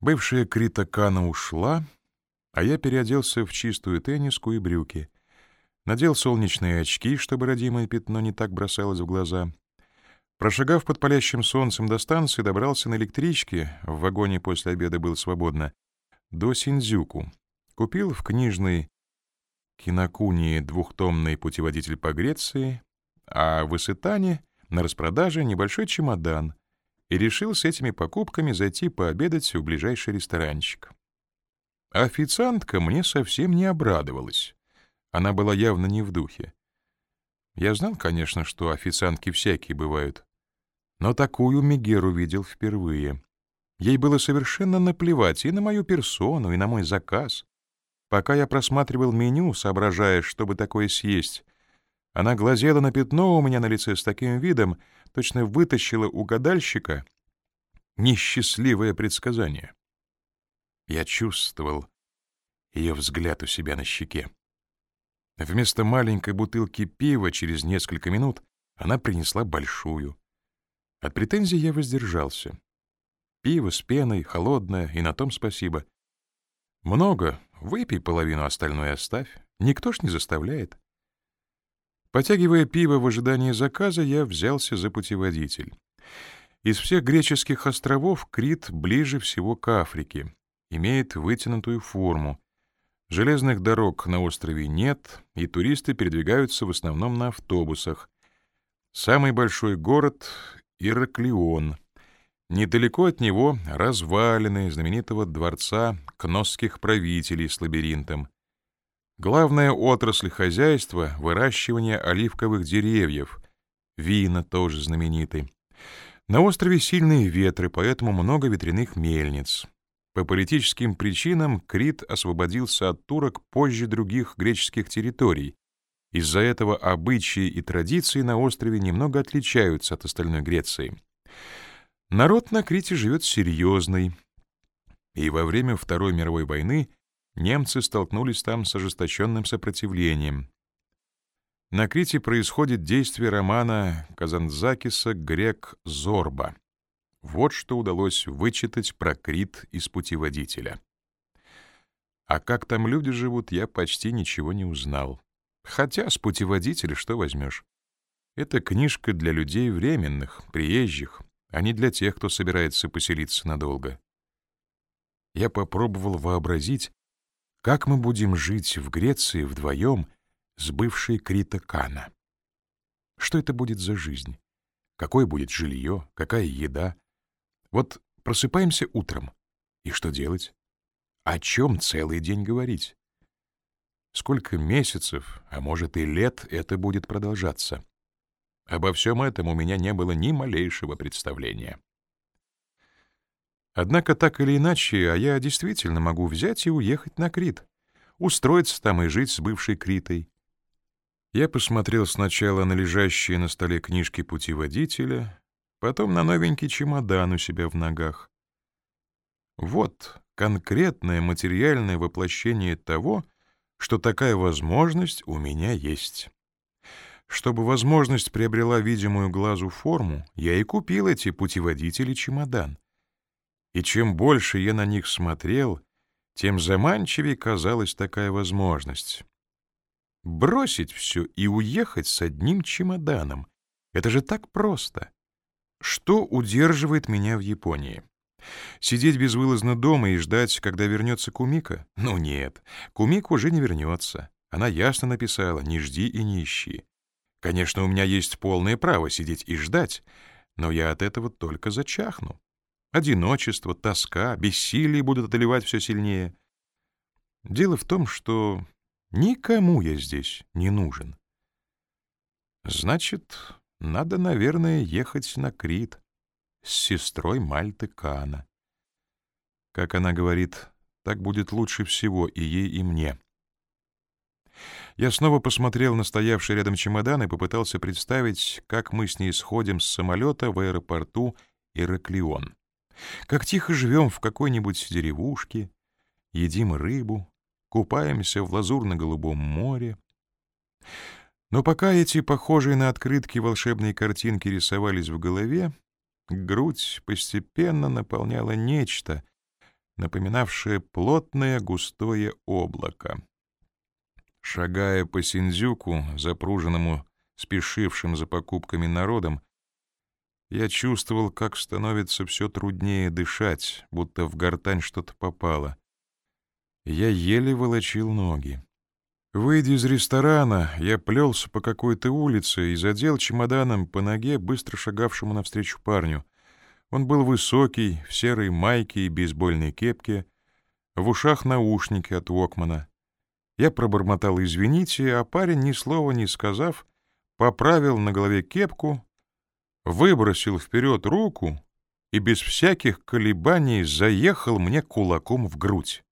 Бывшая Крита Кана ушла, а я переоделся в чистую тенниску и брюки. Надел солнечные очки, чтобы родимое пятно не так бросалось в глаза. Прошагав под палящим солнцем до станции, добрался на электричке, в вагоне после обеда было свободно, до Синдзюку. Купил в книжной Кинокунии двухтомный путеводитель по Греции, а в Исытане на распродаже небольшой чемодан и решил с этими покупками зайти пообедать в ближайший ресторанчик. официантка мне совсем не обрадовалась. Она была явно не в духе. Я знал, конечно, что официантки всякие бывают, но такую Мегеру видел впервые. Ей было совершенно наплевать и на мою персону, и на мой заказ. Пока я просматривал меню, соображая, чтобы такое съесть, она глазела на пятно у меня на лице с таким видом, точно вытащила у гадальщика несчастливое предсказание. Я чувствовал ее взгляд у себя на щеке. Вместо маленькой бутылки пива через несколько минут она принесла большую. От претензий я воздержался. Пиво с пеной, холодное, и на том спасибо. Много, выпей половину, остальное оставь. Никто ж не заставляет. Потягивая пиво в ожидании заказа, я взялся за путеводитель. Из всех греческих островов Крит ближе всего к Африке, имеет вытянутую форму. Железных дорог на острове нет, и туристы передвигаются в основном на автобусах. Самый большой город — Ираклион. Недалеко от него развалины знаменитого дворца кносских правителей с лабиринтом. Главная отрасль хозяйства — выращивание оливковых деревьев. Вина тоже знамениты. На острове сильные ветры, поэтому много ветряных мельниц. По политическим причинам Крит освободился от турок позже других греческих территорий. Из-за этого обычаи и традиции на острове немного отличаются от остальной Греции. Народ на Крите живет серьезный, и во время Второй мировой войны немцы столкнулись там с ожесточенным сопротивлением. На Крите происходит действие романа Казанзакиса «Грек Зорба». Вот что удалось вычитать про Крит из путеводителя. А как там люди живут, я почти ничего не узнал. Хотя с путеводителя что возьмешь? Это книжка для людей временных, приезжих, а не для тех, кто собирается поселиться надолго. Я попробовал вообразить, как мы будем жить в Греции вдвоем с бывшей Крита Кана. Что это будет за жизнь? Какое будет жилье? Какая еда? Вот просыпаемся утром. И что делать? О чем целый день говорить? Сколько месяцев, а может и лет это будет продолжаться? Обо всем этом у меня не было ни малейшего представления. Однако так или иначе, а я действительно могу взять и уехать на Крит, устроиться там и жить с бывшей Критой. Я посмотрел сначала на лежащие на столе книжки путеводителя, потом на новенький чемодан у себя в ногах. Вот конкретное материальное воплощение того, что такая возможность у меня есть. Чтобы возможность приобрела видимую глазу форму, я и купил эти путеводители-чемодан — и чем больше я на них смотрел, тем заманчивее казалась такая возможность. Бросить все и уехать с одним чемоданом — это же так просто. Что удерживает меня в Японии? Сидеть безвылазно дома и ждать, когда вернется Кумика? Ну нет, Кумика уже не вернется. Она ясно написала «не жди и не ищи». Конечно, у меня есть полное право сидеть и ждать, но я от этого только зачахну. Одиночество, тоска, бессилие будут одолевать все сильнее. Дело в том, что никому я здесь не нужен. Значит, надо, наверное, ехать на Крит с сестрой Мальты Кана. Как она говорит, так будет лучше всего и ей, и мне. Я снова посмотрел на стоявший рядом чемодан и попытался представить, как мы с ней сходим с самолета в аэропорту Ираклион. Как тихо живем в какой-нибудь деревушке, едим рыбу, купаемся в лазурно-голубом море. Но пока эти похожие на открытки волшебные картинки рисовались в голове, грудь постепенно наполняла нечто, напоминавшее плотное густое облако. Шагая по Синдзюку, запруженному спешившим за покупками народом, я чувствовал, как становится все труднее дышать, будто в гортань что-то попало. Я еле волочил ноги. Выйдя из ресторана, я плелся по какой-то улице и задел чемоданом по ноге быстро шагавшему навстречу парню. Он был высокий, в серой майке и бейсбольной кепке, в ушах наушники от Уокмана. Я пробормотал «извините», а парень, ни слова не сказав, поправил на голове кепку, выбросил вперед руку и без всяких колебаний заехал мне кулаком в грудь.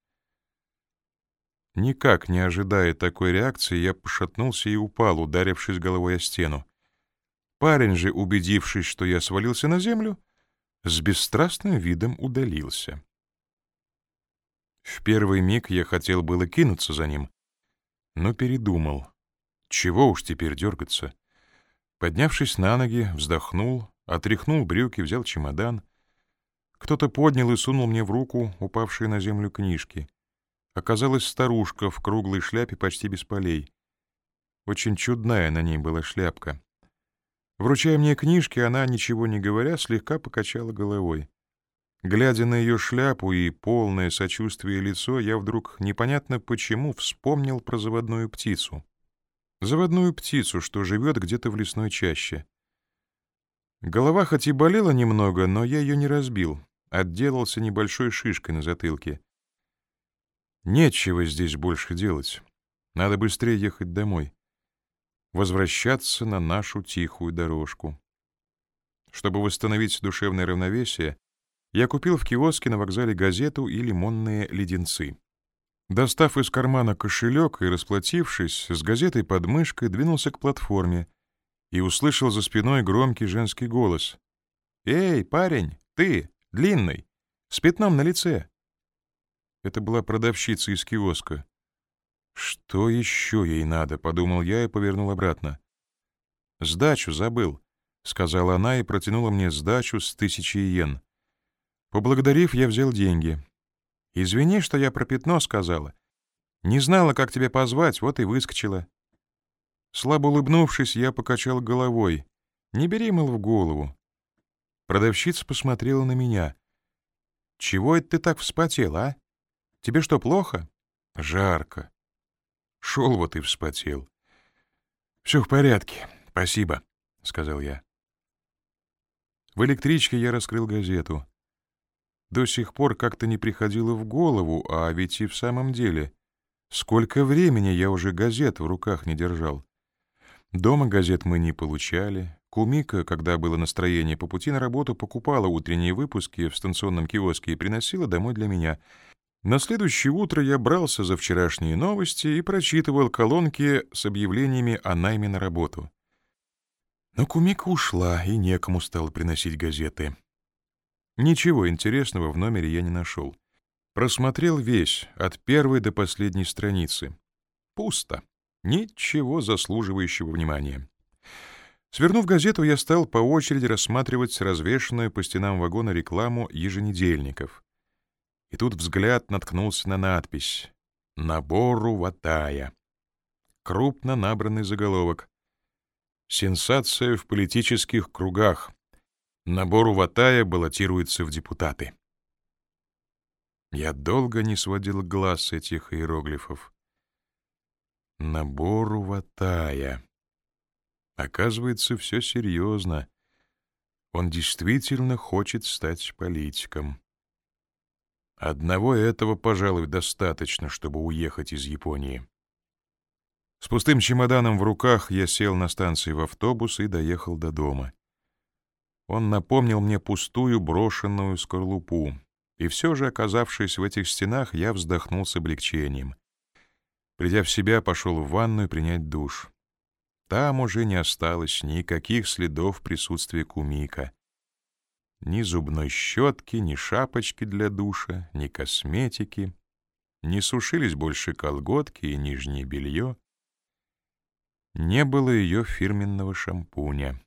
Никак не ожидая такой реакции, я пошатнулся и упал, ударившись головой о стену. Парень же, убедившись, что я свалился на землю, с бесстрастным видом удалился. В первый миг я хотел было кинуться за ним, но передумал. Чего уж теперь дергаться? Поднявшись на ноги, вздохнул, отряхнул брюки, взял чемодан. Кто-то поднял и сунул мне в руку упавшие на землю книжки. Оказалась старушка в круглой шляпе почти без полей. Очень чудная на ней была шляпка. Вручая мне книжки, она, ничего не говоря, слегка покачала головой. Глядя на ее шляпу и полное сочувствие лицо, я вдруг непонятно почему вспомнил про заводную птицу. Заводную птицу, что живет где-то в лесной чаще. Голова хоть и болела немного, но я ее не разбил, отделался небольшой шишкой на затылке. Нечего здесь больше делать. Надо быстрее ехать домой. Возвращаться на нашу тихую дорожку. Чтобы восстановить душевное равновесие, я купил в киоске на вокзале газету и лимонные леденцы. Достав из кармана кошелек и расплатившись, с газетой под мышкой двинулся к платформе и услышал за спиной громкий женский голос. «Эй, парень, ты, длинный, с пятном на лице!» Это была продавщица из киоска. «Что еще ей надо?» — подумал я и повернул обратно. «Сдачу забыл», — сказала она и протянула мне сдачу с тысячи йен. Поблагодарив, я взял деньги. «Извини, что я про пятно сказала. Не знала, как тебя позвать, вот и выскочила». Слабо улыбнувшись, я покачал головой. «Не бери, мол, в голову». Продавщица посмотрела на меня. «Чего это ты так вспотел, а?» Тебе что, плохо? Жарко. Шел вот и вспотел. Все в порядке, спасибо, сказал я. В электричке я раскрыл газету. До сих пор как-то не приходило в голову, а ведь и в самом деле. Сколько времени я уже газет в руках не держал. Дома газет мы не получали. Кумика, когда было настроение по пути на работу, покупала утренние выпуски в станционном киоске и приносила домой для меня — на следующее утро я брался за вчерашние новости и прочитывал колонки с объявлениями о найме на работу. Но Кумика ушла, и некому стало приносить газеты. Ничего интересного в номере я не нашел. Просмотрел весь, от первой до последней страницы. Пусто. Ничего заслуживающего внимания. Свернув газету, я стал по очереди рассматривать развешанную по стенам вагона рекламу еженедельников — и тут взгляд наткнулся на надпись «Набору ватая». Крупно набранный заголовок. Сенсация в политических кругах. Набору ватая баллотируется в депутаты. Я долго не сводил глаз с этих иероглифов. Набору ватая. Оказывается, все серьезно. Он действительно хочет стать политиком. Одного этого, пожалуй, достаточно, чтобы уехать из Японии. С пустым чемоданом в руках я сел на станции в автобус и доехал до дома. Он напомнил мне пустую брошенную скорлупу, и все же, оказавшись в этих стенах, я вздохнул с облегчением. Придя в себя, пошел в ванную принять душ. Там уже не осталось никаких следов присутствия Кумика. Ни зубной щетки, ни шапочки для душа, ни косметики. Не сушились больше колготки и нижнее белье. Не было ее фирменного шампуня.